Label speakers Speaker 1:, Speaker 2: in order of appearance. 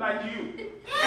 Speaker 1: like you.